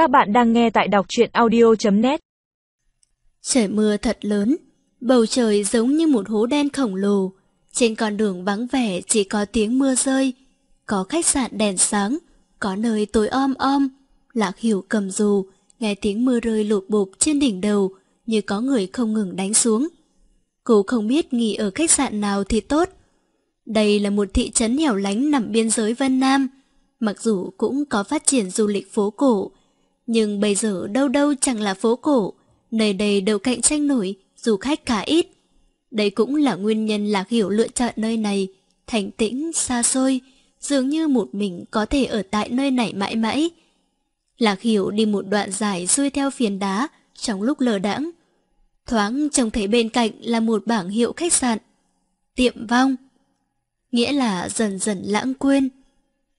Các bạn đang nghe tại đọc truyện audio.net Trời mưa thật lớn, bầu trời giống như một hố đen khổng lồ. Trên con đường vắng vẻ chỉ có tiếng mưa rơi, có khách sạn đèn sáng, có nơi tối om om. Lạc hiểu cầm dù, nghe tiếng mưa rơi lụp bụp trên đỉnh đầu như có người không ngừng đánh xuống. Cô không biết nghỉ ở khách sạn nào thì tốt. Đây là một thị trấn hẻo lánh nằm biên giới Vân Nam, mặc dù cũng có phát triển du lịch phố cổ, nhưng bây giờ đâu đâu chẳng là phố cổ, nơi đây đâu cạnh tranh nổi, du khách khá ít. Đây cũng là nguyên nhân Lạc Hiểu lựa chọn nơi này, thành tĩnh, xa xôi, dường như một mình có thể ở tại nơi này mãi mãi. Lạc Hiểu đi một đoạn dài xuôi theo phiền đá trong lúc lờ đãng. Thoáng trông thấy bên cạnh là một bảng hiệu khách sạn. Tiệm vong. Nghĩa là dần dần lãng quên.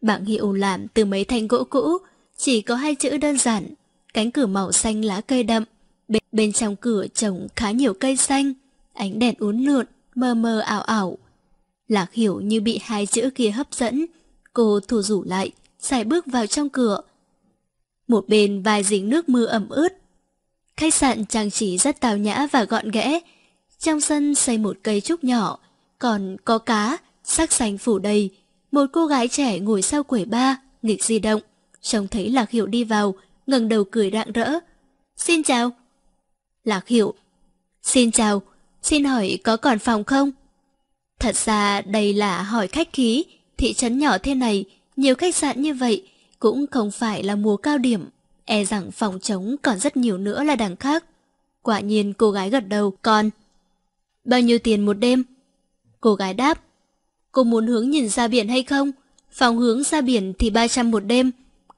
Bảng hiệu làm từ mấy thanh gỗ cũ, chỉ có hai chữ đơn giản, cánh cửa màu xanh lá cây đậm, bên, bên trong cửa trồng khá nhiều cây xanh, ánh đèn uốn lượn, mờ mờ ảo ảo. Lạc hiểu như bị hai chữ kia hấp dẫn, cô thủ rủ lại, xài bước vào trong cửa. Một bên vài dính nước mưa ẩm ướt. Khách sạn trang trí rất tào nhã và gọn ghẽ. Trong sân xây một cây trúc nhỏ, còn có cá, sắc xanh phủ đầy. Một cô gái trẻ ngồi sau quầy ba, nghịch di động. Trông thấy Lạc Hiểu đi vào, ngẩng đầu cười rạng rỡ. Xin chào. Lạc Hiểu. Xin chào, xin hỏi có còn phòng không? Thật ra đây là hỏi khách khí, thị trấn nhỏ thế này, nhiều khách sạn như vậy, cũng không phải là mùa cao điểm. E rằng phòng trống còn rất nhiều nữa là đằng khác. Quả nhiên cô gái gật đầu, còn... Bao nhiêu tiền một đêm? Cô gái đáp. Cô muốn hướng nhìn ra biển hay không? Phòng hướng ra biển thì 300 một đêm,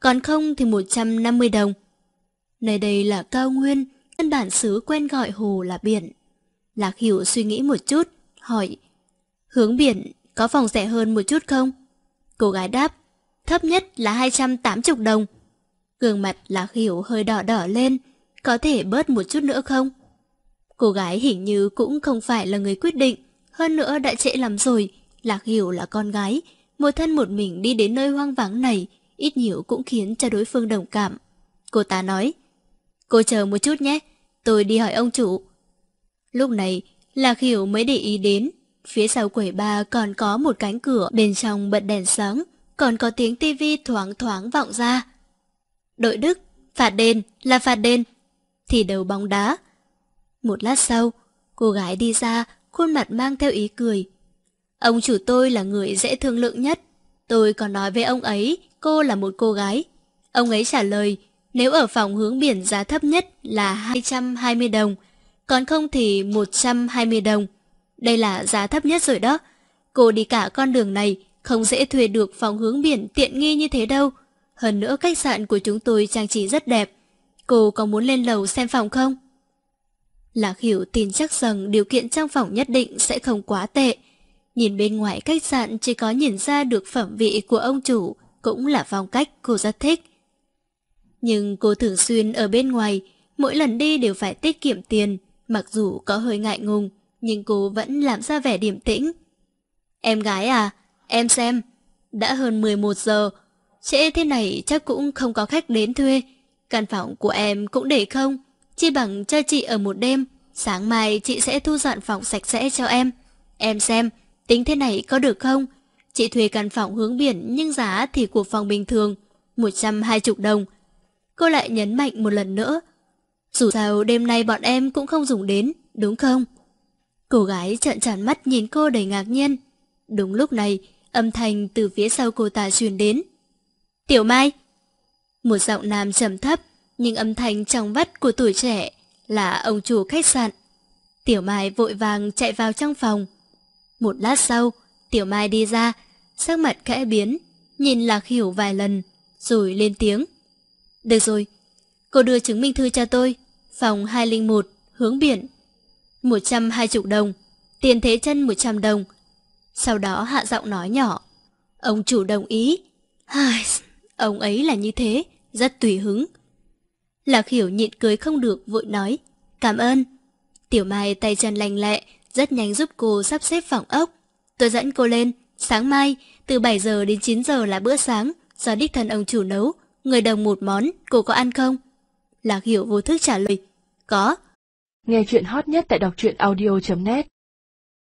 còn không thì 150 đồng. Nơi đây là cao nguyên, dân bản xứ quen gọi hồ là biển. Lạc Hiểu suy nghĩ một chút, hỏi, hướng biển có phòng rẻ hơn một chút không? Cô gái đáp, thấp nhất là 280 đồng. Gương mặt Lạc Hiểu hơi đỏ đỏ lên, có thể bớt một chút nữa không? Cô gái hình như cũng không phải là người quyết định, hơn nữa đã trễ lắm rồi, Lạc Hiểu là con gái, một thân một mình đi đến nơi hoang vắng này, ít nhiều cũng khiến cho đối phương đồng cảm. Cô ta nói, cô chờ một chút nhé, tôi đi hỏi ông chủ. Lúc này, Lạc Hiểu mới để ý đến, phía sau quầy ba còn có một cánh cửa bên trong bật đèn sáng, còn có tiếng tivi thoáng thoáng vọng ra. Đội Đức, phạt đền, là phạt đền. Thì đầu bóng đá. Một lát sau, cô gái đi ra, khuôn mặt mang theo ý cười. Ông chủ tôi là người dễ thương lượng nhất. Tôi còn nói với ông ấy cô là một cô gái. Ông ấy trả lời, nếu ở phòng hướng biển giá thấp nhất là 220 đồng, còn không thì 120 đồng. Đây là giá thấp nhất rồi đó. Cô đi cả con đường này, không dễ thuê được phòng hướng biển tiện nghi như thế đâu. Hơn nữa khách sạn của chúng tôi trang trí rất đẹp. Cô có muốn lên lầu xem phòng không? Lạc Hiểu tin chắc rằng điều kiện trong phòng nhất định sẽ không quá tệ. Nhìn bên ngoài khách sạn chỉ có nhìn ra được phẩm vị của ông chủ, cũng là phong cách cô rất thích. Nhưng cô thường xuyên ở bên ngoài, mỗi lần đi đều phải tiết kiệm tiền, mặc dù có hơi ngại ngùng, nhưng cô vẫn làm ra vẻ điềm tĩnh. Em gái à, em xem, đã hơn 11 giờ, trễ thế này chắc cũng không có khách đến thuê, căn phòng của em cũng để không, chi bằng cho chị ở một đêm, sáng mai chị sẽ thu dọn phòng sạch sẽ cho em. Em xem, tính thế này có được không? Chị thuê căn phòng hướng biển nhưng giá thì của phòng bình thường, 120 đồng. Cô lại nhấn mạnh một lần nữa. Dù sao đêm nay bọn em cũng không dùng đến, đúng không? Cô gái trợn tròn mắt nhìn cô đầy ngạc nhiên. Đúng lúc này, âm thanh từ phía sau cô ta truyền đến. Tiểu Mai! Một giọng nam trầm thấp, nhưng âm thanh trong vắt của tuổi trẻ là ông chủ khách sạn. Tiểu Mai vội vàng chạy vào trong phòng. Một lát sau, Tiểu Mai đi ra, sắc mặt khẽ biến, nhìn Lạc Hiểu vài lần, rồi lên tiếng. Được rồi, cô đưa chứng minh thư cho tôi, phòng 201, hướng biển. 120 đồng, tiền thế chân 100 đồng. Sau đó hạ giọng nói nhỏ. Ông chủ đồng ý. Ai, ông ấy là như thế, rất tùy hứng. Lạc Hiểu nhịn cười không được vội nói. Cảm ơn. Tiểu Mai tay chân lành lẹ, rất nhanh giúp cô sắp xếp phòng ốc. Tôi dẫn cô lên, sáng mai, từ 7 giờ đến 9 giờ là bữa sáng, do đích thân ông chủ nấu, người đồng một món, cô có ăn không? Lạc Hiểu vô thức trả lời. Có. Nghe chuyện hot nhất tại đọc truyện audio.net